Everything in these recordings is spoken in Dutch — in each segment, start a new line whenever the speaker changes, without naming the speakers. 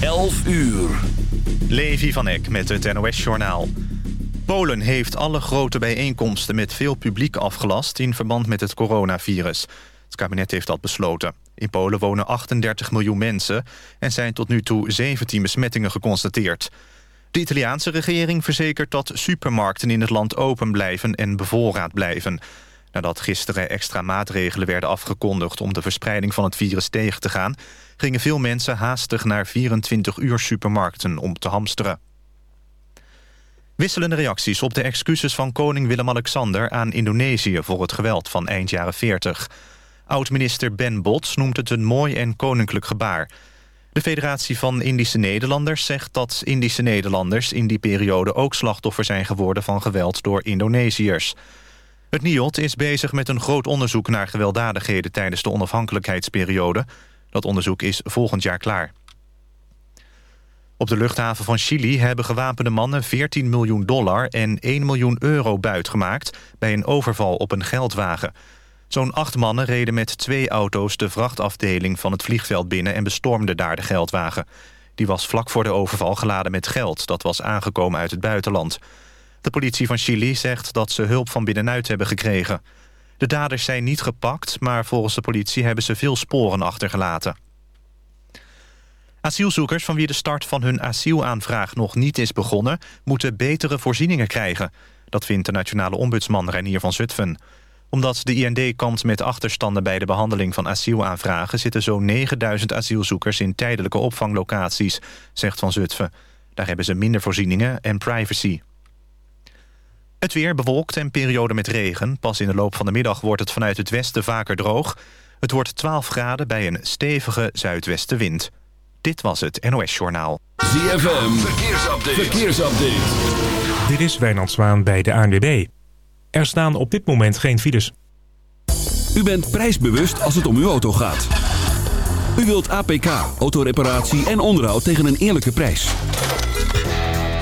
11 uur.
Levi van Eck met het NOS-journaal. Polen heeft alle grote bijeenkomsten met veel publiek afgelast... in verband met het coronavirus. Het kabinet heeft dat besloten. In Polen wonen 38 miljoen mensen... en zijn tot nu toe 17 besmettingen geconstateerd. De Italiaanse regering verzekert dat supermarkten in het land open blijven... en bevoorraad blijven. Nadat gisteren extra maatregelen werden afgekondigd... om de verspreiding van het virus tegen te gaan... gingen veel mensen haastig naar 24 uur supermarkten om te hamsteren. Wisselende reacties op de excuses van koning Willem-Alexander... aan Indonesië voor het geweld van eind jaren 40. Oud-minister Ben Bots noemt het een mooi en koninklijk gebaar. De Federatie van Indische Nederlanders zegt dat Indische Nederlanders... in die periode ook slachtoffer zijn geworden van geweld door Indonesiërs... Het NIOD is bezig met een groot onderzoek naar gewelddadigheden tijdens de onafhankelijkheidsperiode. Dat onderzoek is volgend jaar klaar. Op de luchthaven van Chili hebben gewapende mannen 14 miljoen dollar en 1 miljoen euro buitgemaakt bij een overval op een geldwagen. Zo'n acht mannen reden met twee auto's de vrachtafdeling van het vliegveld binnen en bestormden daar de geldwagen. Die was vlak voor de overval geladen met geld dat was aangekomen uit het buitenland. De politie van Chili zegt dat ze hulp van binnenuit hebben gekregen. De daders zijn niet gepakt, maar volgens de politie hebben ze veel sporen achtergelaten. Asielzoekers van wie de start van hun asielaanvraag nog niet is begonnen... moeten betere voorzieningen krijgen. Dat vindt de nationale ombudsman Reinier van Zutphen. Omdat de IND kampt met achterstanden bij de behandeling van asielaanvragen... zitten zo'n 9000 asielzoekers in tijdelijke opvanglocaties, zegt Van Zutphen. Daar hebben ze minder voorzieningen en privacy. Het weer bewolkt en periode met regen. Pas in de loop van de middag wordt het vanuit het westen vaker droog. Het wordt 12 graden bij een stevige zuidwestenwind. Dit was het NOS Journaal.
ZFM, verkeersupdate. verkeersupdate.
Dit is Wijnand Zwaan bij de ANWB. Er staan op dit moment geen files.
U bent prijsbewust als het om uw auto gaat. U wilt APK, autoreparatie en onderhoud tegen een eerlijke prijs.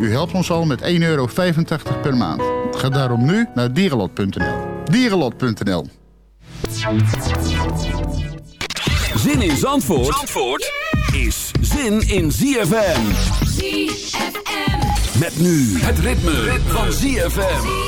U helpt ons al met 1,85 euro per maand. Ga daarom nu naar dierenlot.nl. Dierenlot.nl
Zin in Zandvoort, Zandvoort is zin in ZFM.
ZFM.
Met nu het ritme, van ZFM.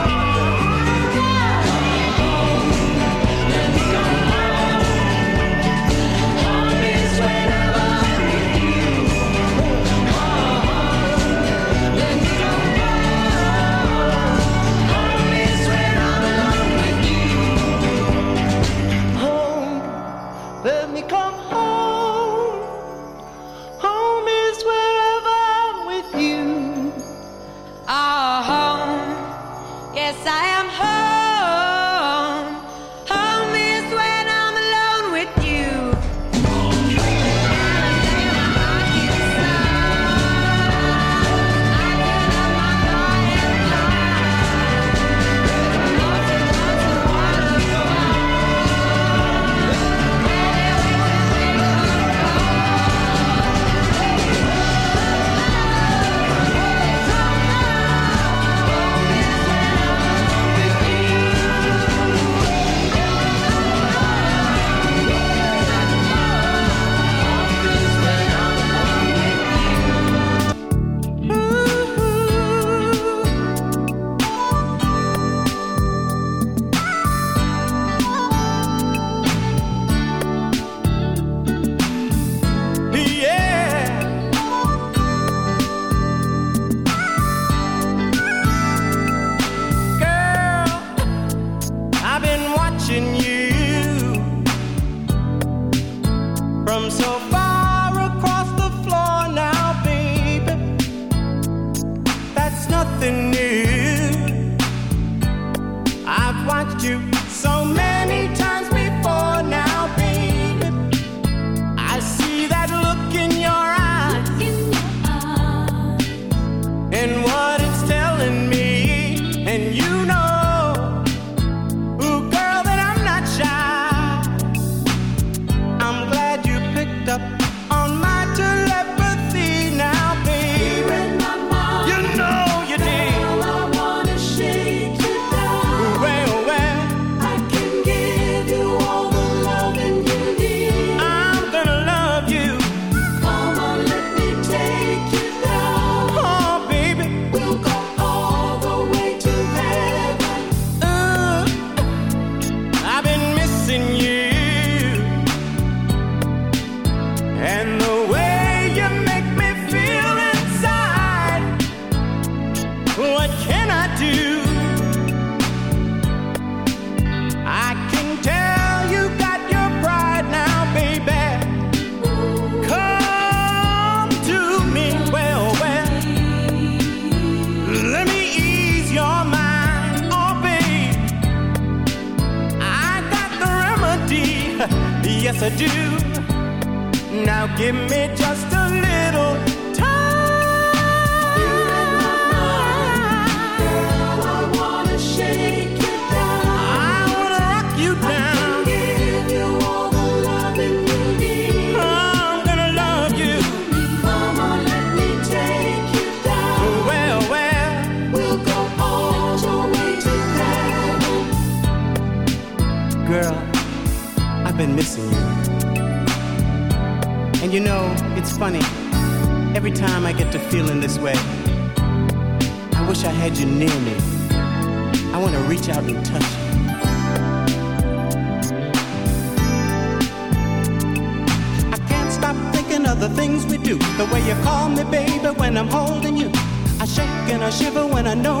I
know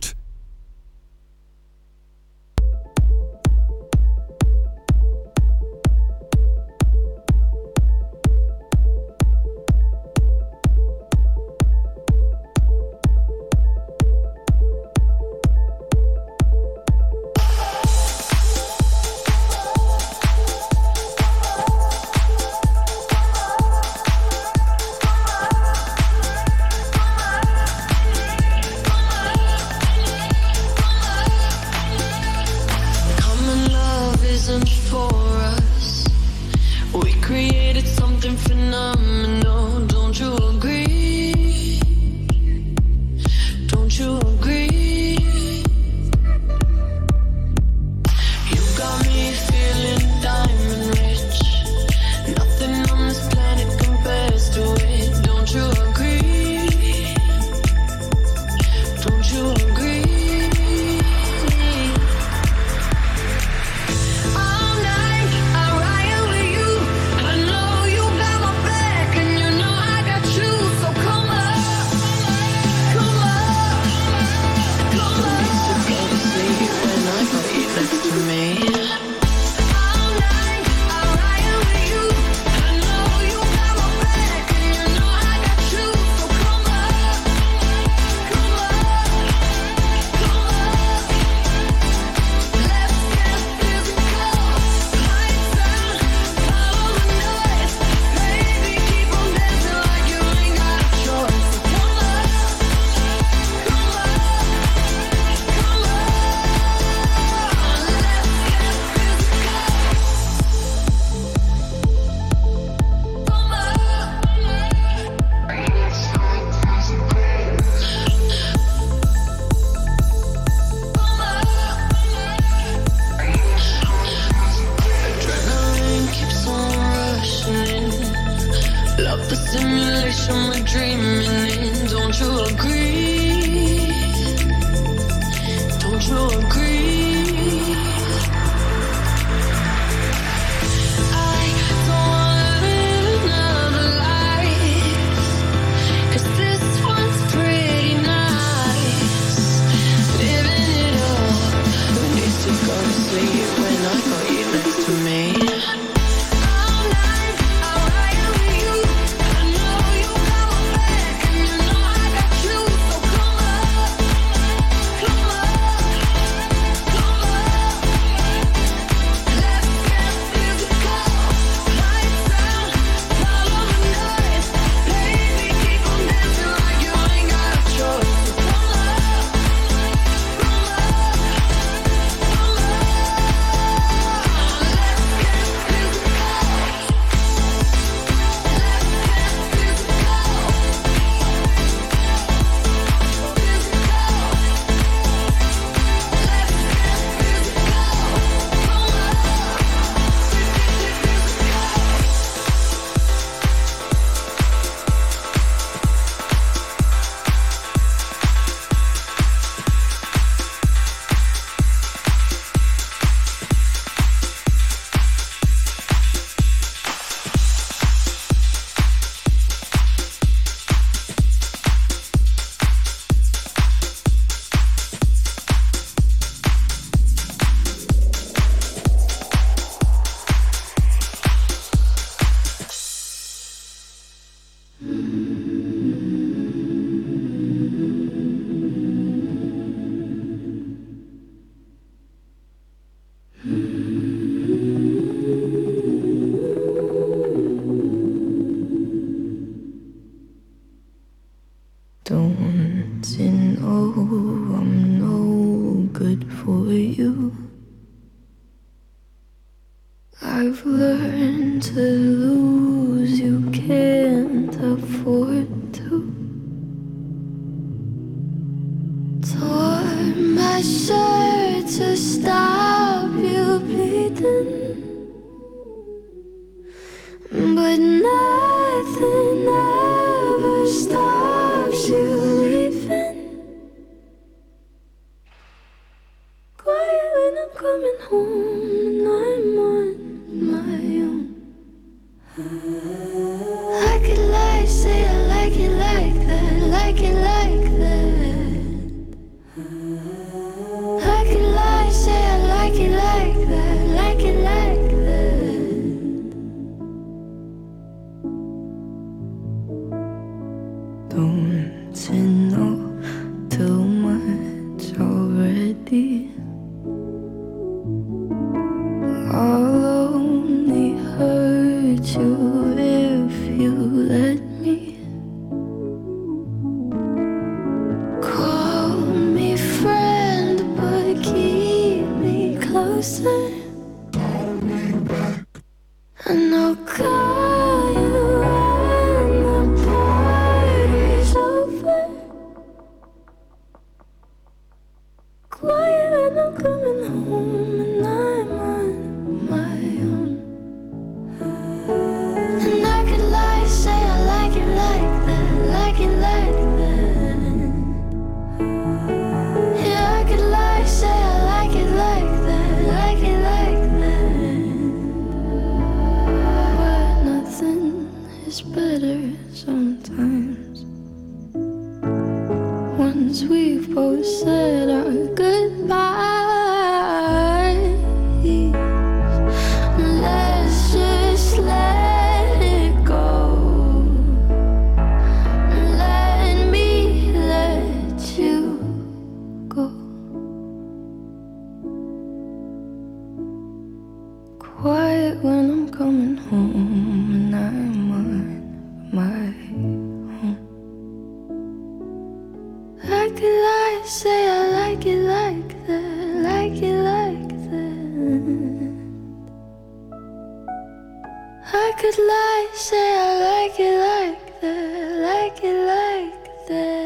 I
could lie, say I like it like that, like it like that.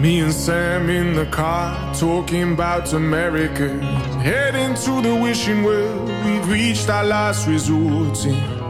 Me and
Sam in the car talking about America, heading to the wishing well. We've reached our last resort.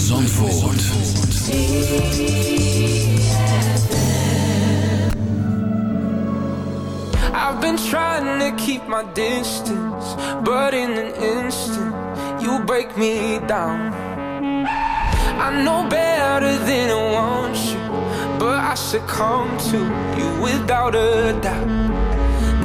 Zandvoort.
I've been trying to keep my distance, but in an instant, you break me down. I know better than I want you, but I succumb to you without a doubt.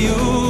you.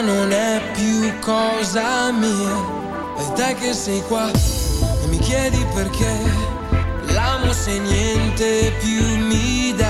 non è più cosa mia. E te che sei qua e mi chiedi perché l'amo se niente più mi dà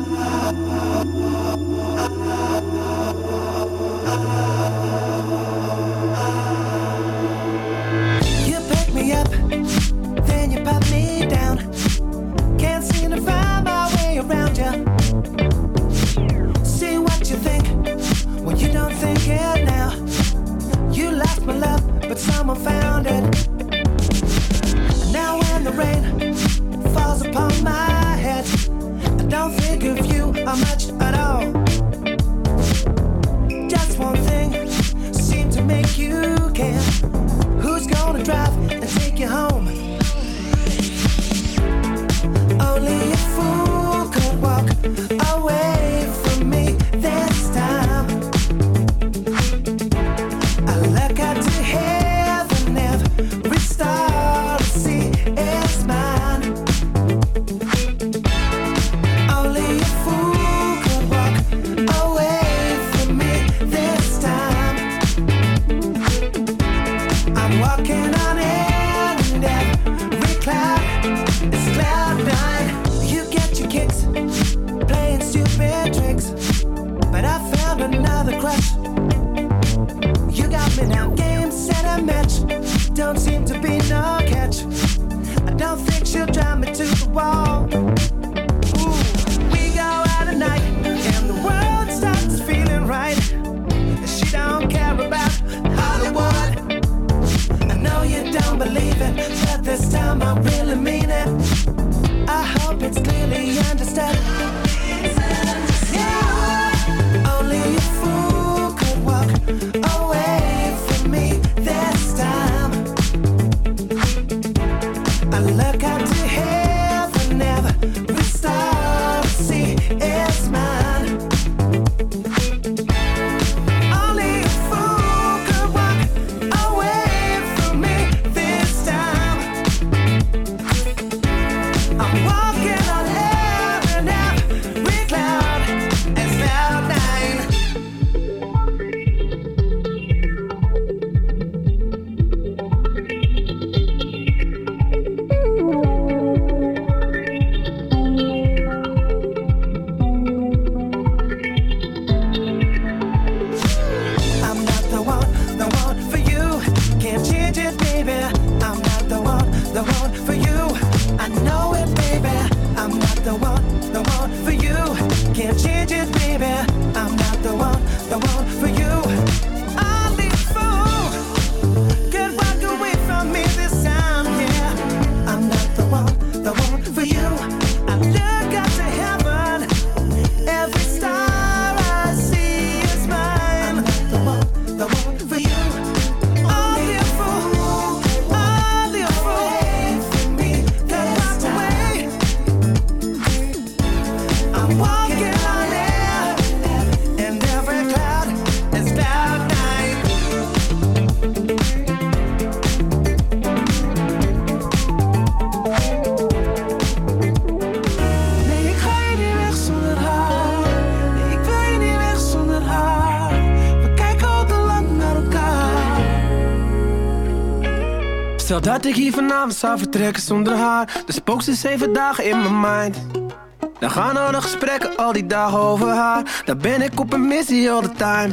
Ah! Dat ik hier vanavond zou vertrekken zonder haar. De spook ze zeven dagen in mijn mind. Dan gaan we nog gesprekken al die dagen over haar. Daar ben ik op een missie all the time.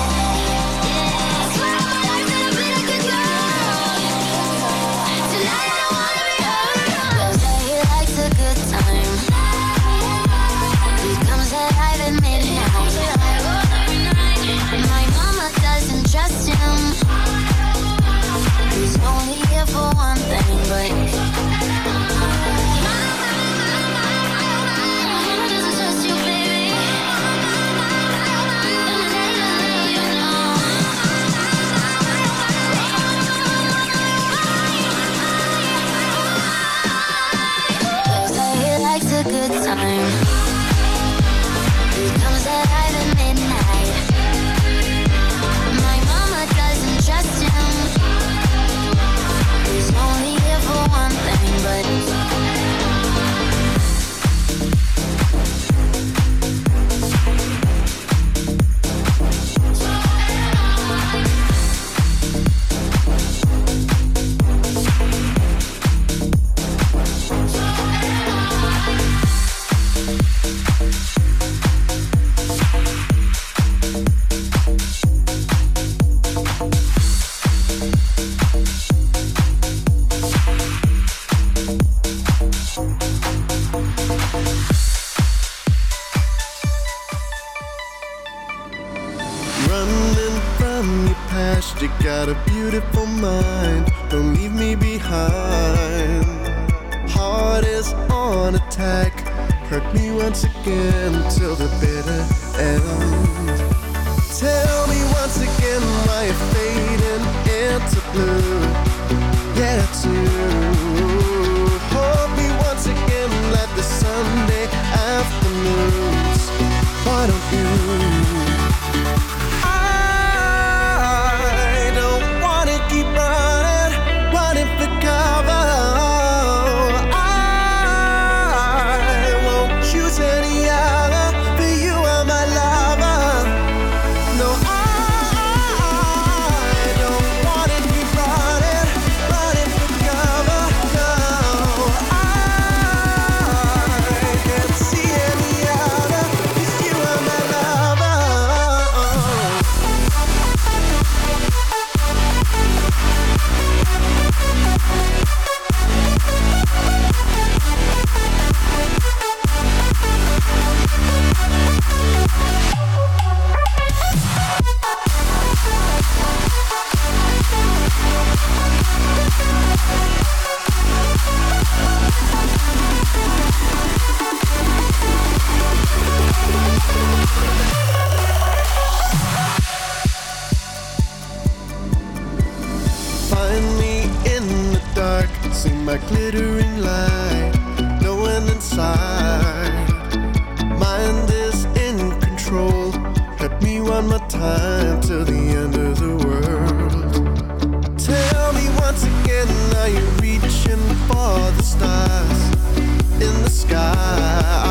Good time. Time
till the end of the world. Tell me once again, are you reaching for the stars in the sky?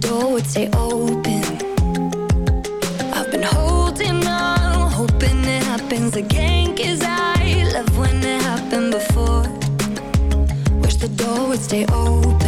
door would stay open. I've been holding on, hoping it happens I love when it happened before. Wish the door would stay open.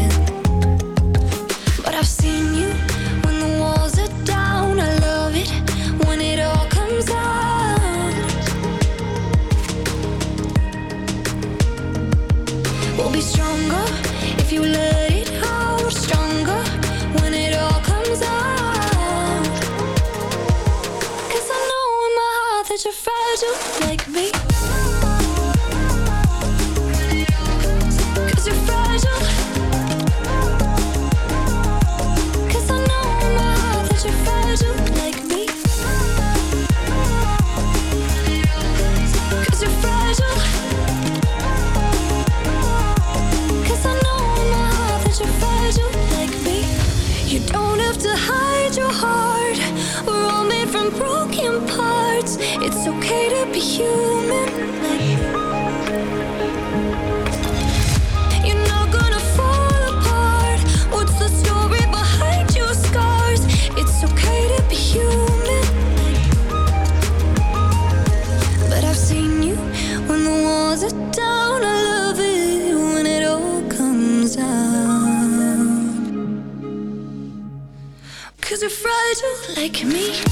like me?